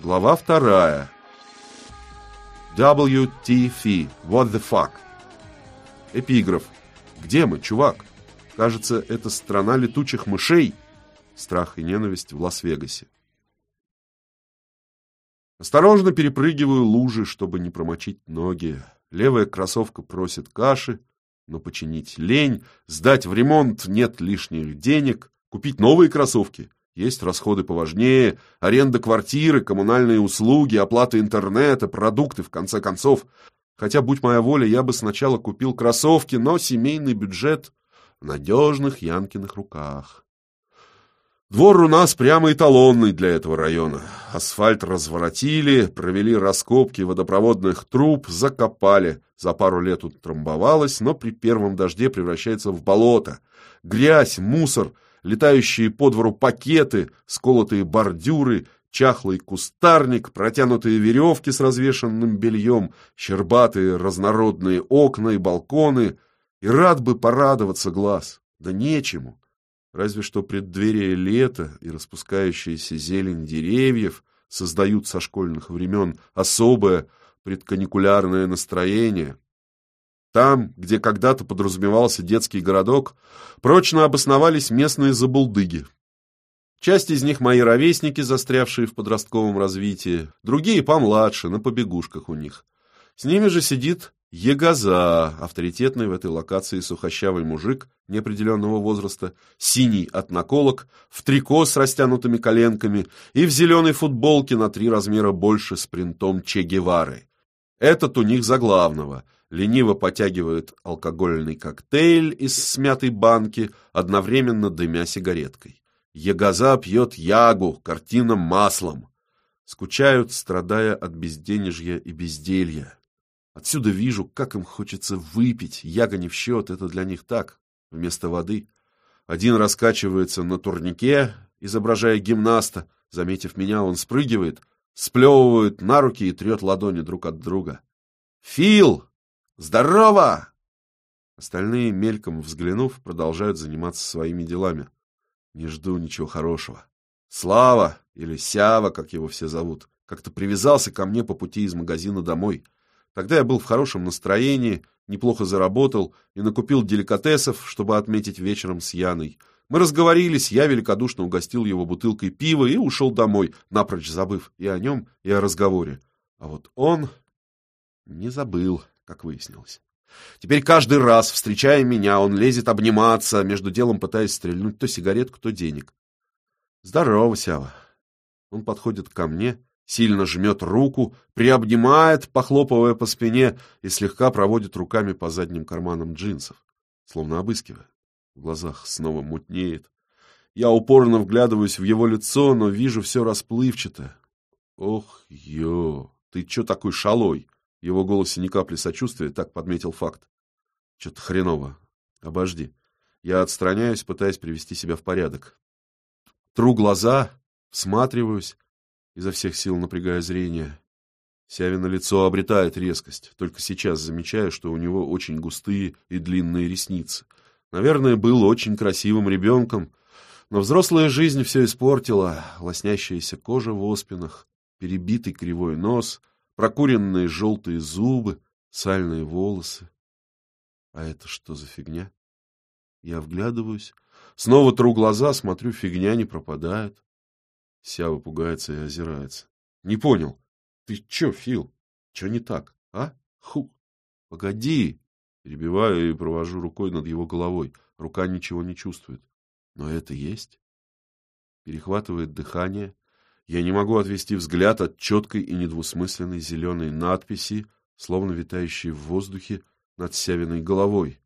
Глава вторая. WTF. What the fuck? Эпиграф. Где мы, чувак? Кажется, это страна летучих мышей. Страх и ненависть в Лас-Вегасе. Осторожно перепрыгиваю лужи, чтобы не промочить ноги. Левая кроссовка просит каши, но починить лень, сдать в ремонт нет лишних денег, купить новые кроссовки. Есть расходы поважнее, аренда квартиры, коммунальные услуги, оплата интернета, продукты, в конце концов. Хотя, будь моя воля, я бы сначала купил кроссовки, но семейный бюджет в надежных Янкиных руках. Двор у нас прямо эталонный для этого района. Асфальт разворотили, провели раскопки водопроводных труб, закопали. За пару лет утрамбовалось, но при первом дожде превращается в болото. Грязь, мусор, летающие по двору пакеты, сколотые бордюры, чахлый кустарник, протянутые веревки с развешанным бельем, щербатые разнородные окна и балконы. И рад бы порадоваться глаз. Да нечему. Разве что преддверие лета и распускающаяся зелень деревьев создают со школьных времен особое предканикулярное настроение. Там, где когда-то подразумевался детский городок, прочно обосновались местные забулдыги. Часть из них мои ровесники, застрявшие в подростковом развитии, другие помладше, на побегушках у них. С ними же сидит Егоза, авторитетный в этой локации сухощавый мужик неопределенного возраста, синий от наколок, в трико с растянутыми коленками и в зеленой футболке на три размера больше с принтом Че Гевары. Этот у них за главного. Лениво потягивает алкогольный коктейль из смятой банки, одновременно дымя сигареткой. Егоза пьет ягу, картина маслом. Скучают, страдая от безденежья и безделья. Отсюда вижу, как им хочется выпить. Яга не в счет, это для них так, вместо воды. Один раскачивается на турнике, изображая гимнаста. Заметив меня, он спрыгивает, сплевывает на руки и трет ладони друг от друга. «Фил! Здорово!» Остальные, мельком взглянув, продолжают заниматься своими делами. Не жду ничего хорошего. Слава, или Сява, как его все зовут, как-то привязался ко мне по пути из магазина домой — Тогда я был в хорошем настроении, неплохо заработал и накупил деликатесов, чтобы отметить вечером с Яной. Мы разговорились, я великодушно угостил его бутылкой пива и ушел домой, напрочь забыв и о нем, и о разговоре. А вот он не забыл, как выяснилось. Теперь каждый раз, встречая меня, он лезет обниматься, между делом пытаясь стрельнуть то сигаретку, то денег. Здорово, Сява. Он подходит ко мне, сильно жмет руку, приобнимает, похлопывая по спине, и слегка проводит руками по задним карманам джинсов, словно обыскивая. В глазах снова мутнеет. Я упорно вглядываюсь в его лицо, но вижу все расплывчато. «Ох, ё, ты чё такой шалой?» Его голосе ни капли сочувствия, так подметил факт. «Чё-то хреново. Обожди». Я отстраняюсь, пытаясь привести себя в порядок. Тру глаза, всматриваюсь, изо всех сил напрягая зрение. Сявина лицо обретает резкость. Только сейчас замечаю, что у него очень густые и длинные ресницы. Наверное, был очень красивым ребенком, но взрослая жизнь все испортила. Лоснящаяся кожа в оспинах, перебитый кривой нос, прокуренные желтые зубы, сальные волосы. А это что за фигня? Я вглядываюсь, снова тру глаза, смотрю, фигня не пропадает. Сява пугается и озирается. Не понял. Ты чё, Фил? Чё не так, а? Ху. Погоди. Перебиваю и провожу рукой над его головой. Рука ничего не чувствует. Но это есть. Перехватывает дыхание. Я не могу отвести взгляд от четкой и недвусмысленной зеленой надписи, словно витающей в воздухе над Сявиной головой.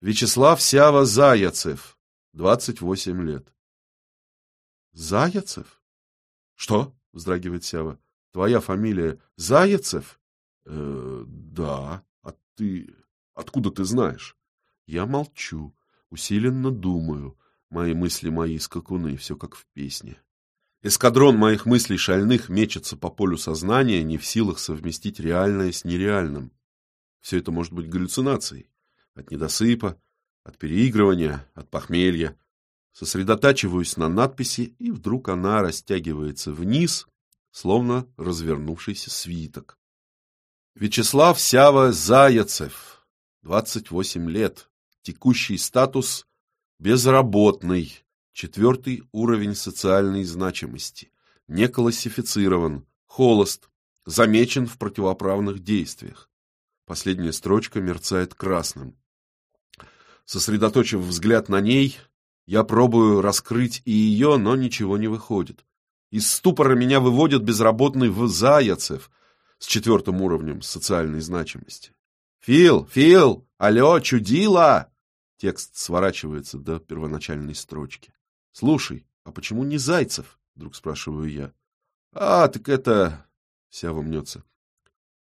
Вячеслав Сява Заяцев, 28 лет. Заяцев? Что? вздрагивает Сява. Твоя фамилия Заяцев? Э, да. А ты откуда ты знаешь? Я молчу, усиленно думаю. Мои мысли мои скакуны, все как в песне. Эскадрон моих мыслей шальных мечется по полю сознания, не в силах совместить реальное с нереальным. Все это может быть галлюцинацией. От недосыпа, от переигрывания, от похмелья, Сосредотачиваюсь на надписи, и вдруг она растягивается вниз, словно развернувшийся свиток. Вячеслав Сява Заяцев, 28 лет, текущий статус безработный, четвертый уровень социальной значимости, не классифицирован, холост, замечен в противоправных действиях. Последняя строчка мерцает красным. Сосредоточив взгляд на ней, я пробую раскрыть и ее, но ничего не выходит. Из ступора меня выводит безработный в Заяцев с четвертым уровнем социальной значимости. «Фил! Фил! Алло, чудила!» Текст сворачивается до первоначальной строчки. «Слушай, а почему не Зайцев?» — вдруг спрашиваю я. «А, так это...» — Сява мнется.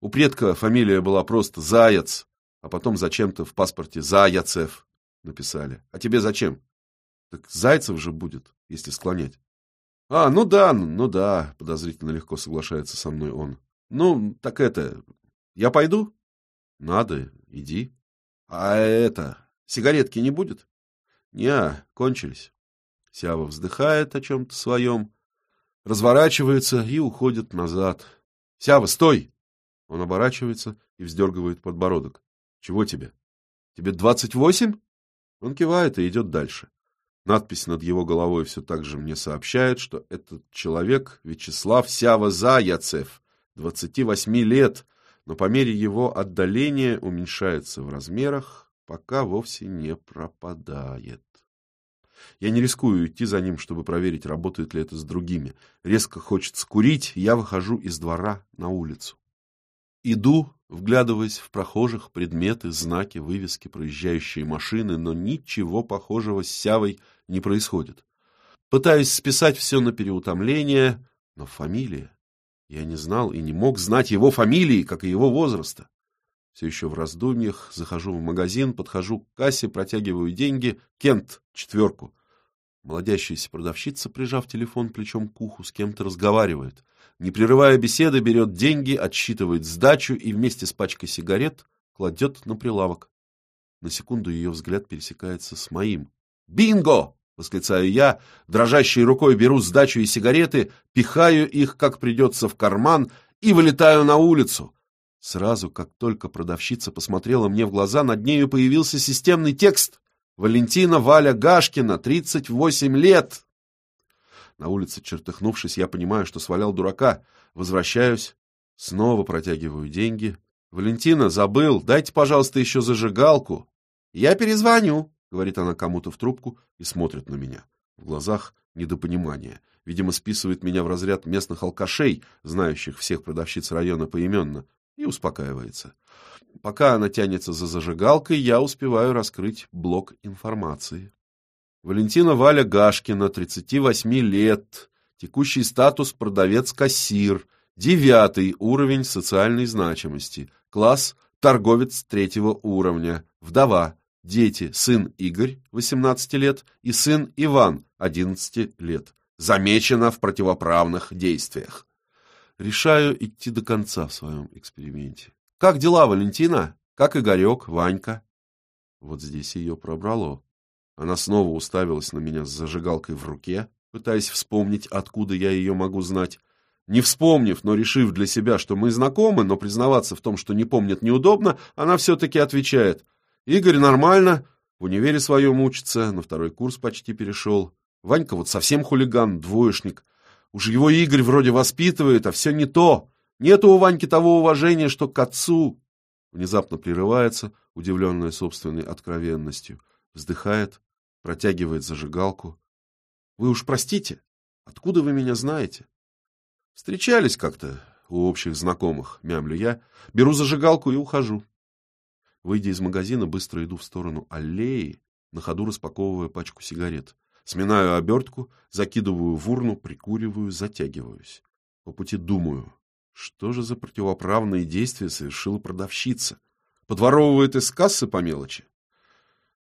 У предка фамилия была просто Заяц, а потом зачем-то в паспорте Заяцев написали. А тебе зачем? Так Зайцев же будет, если склонять. А, ну да, ну да, подозрительно легко соглашается со мной он. Ну, так это, я пойду? Надо, иди. А это, сигаретки не будет? Не, кончились. Сява вздыхает о чем-то своем, разворачивается и уходит назад. Сява, стой! Он оборачивается и вздергивает подбородок. Чего тебе? Тебе двадцать восемь? Он кивает и идет дальше. Надпись над его головой все так же мне сообщает, что этот человек Вячеслав Сява Заяцев, 28 лет, но по мере его отдаления уменьшается в размерах, пока вовсе не пропадает. Я не рискую идти за ним, чтобы проверить, работает ли это с другими. Резко хочется курить, я выхожу из двора на улицу. Иду, вглядываясь в прохожих, предметы, знаки, вывески, проезжающие машины, но ничего похожего с Сявой не происходит. Пытаюсь списать все на переутомление, но фамилия. Я не знал и не мог знать его фамилии, как и его возраста. Все еще в раздумьях, захожу в магазин, подхожу к кассе, протягиваю деньги. Кент, четверку. Молодящаяся продавщица, прижав телефон плечом к уху, с кем-то разговаривает. Не прерывая беседы, берет деньги, отсчитывает сдачу и вместе с пачкой сигарет кладет на прилавок. На секунду ее взгляд пересекается с моим. «Бинго!» — восклицаю я, дрожащей рукой беру сдачу и сигареты, пихаю их, как придется, в карман и вылетаю на улицу. Сразу, как только продавщица посмотрела мне в глаза, над нею появился системный текст. «Валентина Валя Гашкина, 38 лет!» На улице, чертыхнувшись, я понимаю, что свалял дурака. Возвращаюсь, снова протягиваю деньги. «Валентина, забыл, дайте, пожалуйста, еще зажигалку». «Я перезвоню», — говорит она кому-то в трубку и смотрит на меня. В глазах недопонимание. Видимо, списывает меня в разряд местных алкашей, знающих всех продавщиц района поименно, и успокаивается. Пока она тянется за зажигалкой, я успеваю раскрыть блок информации. Валентина Валя Гашкина, 38 лет, текущий статус продавец-кассир, девятый уровень социальной значимости, класс торговец третьего уровня, вдова, дети, сын Игорь, 18 лет, и сын Иван, 11 лет. Замечено в противоправных действиях. Решаю идти до конца в своем эксперименте. Как дела, Валентина? Как Игорек, Ванька? Вот здесь ее пробрало. Она снова уставилась на меня с зажигалкой в руке, пытаясь вспомнить, откуда я ее могу знать. Не вспомнив, но решив для себя, что мы знакомы, но признаваться в том, что не помнит, неудобно, она все-таки отвечает. «Игорь нормально, в универе своем учится, на второй курс почти перешел. Ванька вот совсем хулиган, двоечник. Уж его Игорь вроде воспитывает, а все не то. Нету у Ваньки того уважения, что к отцу». Внезапно прерывается, удивленная собственной откровенностью. Вздыхает, Протягивает зажигалку. Вы уж простите, откуда вы меня знаете? Встречались как-то у общих знакомых, мямлю я. Беру зажигалку и ухожу. Выйдя из магазина, быстро иду в сторону аллеи, на ходу распаковывая пачку сигарет. Сминаю обертку, закидываю в урну, прикуриваю, затягиваюсь. По пути думаю, что же за противоправные действия совершила продавщица? Подворовывает из кассы по мелочи?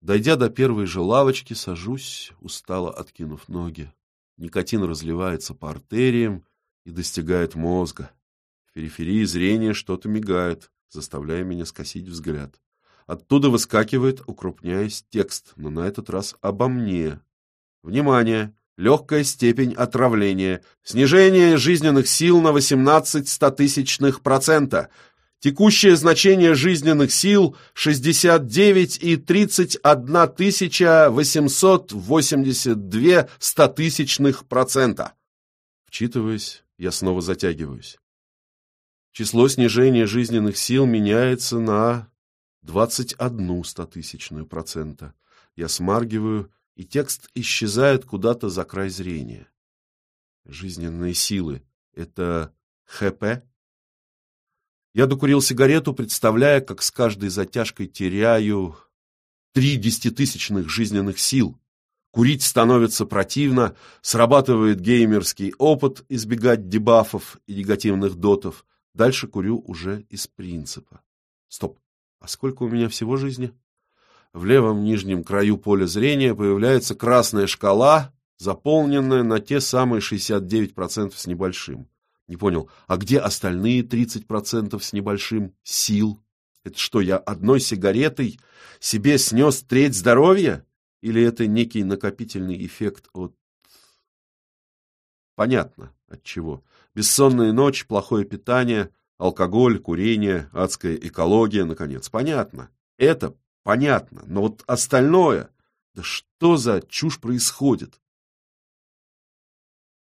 Дойдя до первой же лавочки, сажусь, устало откинув ноги. Никотин разливается по артериям и достигает мозга. В периферии зрения что-то мигает, заставляя меня скосить взгляд. Оттуда выскакивает, укрупняясь, текст, но на этот раз обо мне. Внимание! легкая степень отравления, снижение жизненных сил на 18 стотысячных процента, текущее значение жизненных сил 69 и 31 тысяча 882 стотысячных процента. Вчитываясь, я снова затягиваюсь. Число снижения жизненных сил меняется на 21 стотысячную процента. Я смаргиваю и текст исчезает куда-то за край зрения. Жизненные силы — это ХП? Я докурил сигарету, представляя, как с каждой затяжкой теряю три десятитысячных жизненных сил. Курить становится противно, срабатывает геймерский опыт избегать дебафов и негативных дотов. Дальше курю уже из принципа. Стоп, а сколько у меня всего жизни? В левом нижнем краю поля зрения появляется красная шкала, заполненная на те самые 69% с небольшим. Не понял, а где остальные 30% с небольшим сил? Это что, я одной сигаретой себе снес треть здоровья? Или это некий накопительный эффект от... Понятно, от чего. Бессонная ночь, плохое питание, алкоголь, курение, адская экология, наконец. Понятно. Это понятно, но вот остальное... Да что за чушь происходит?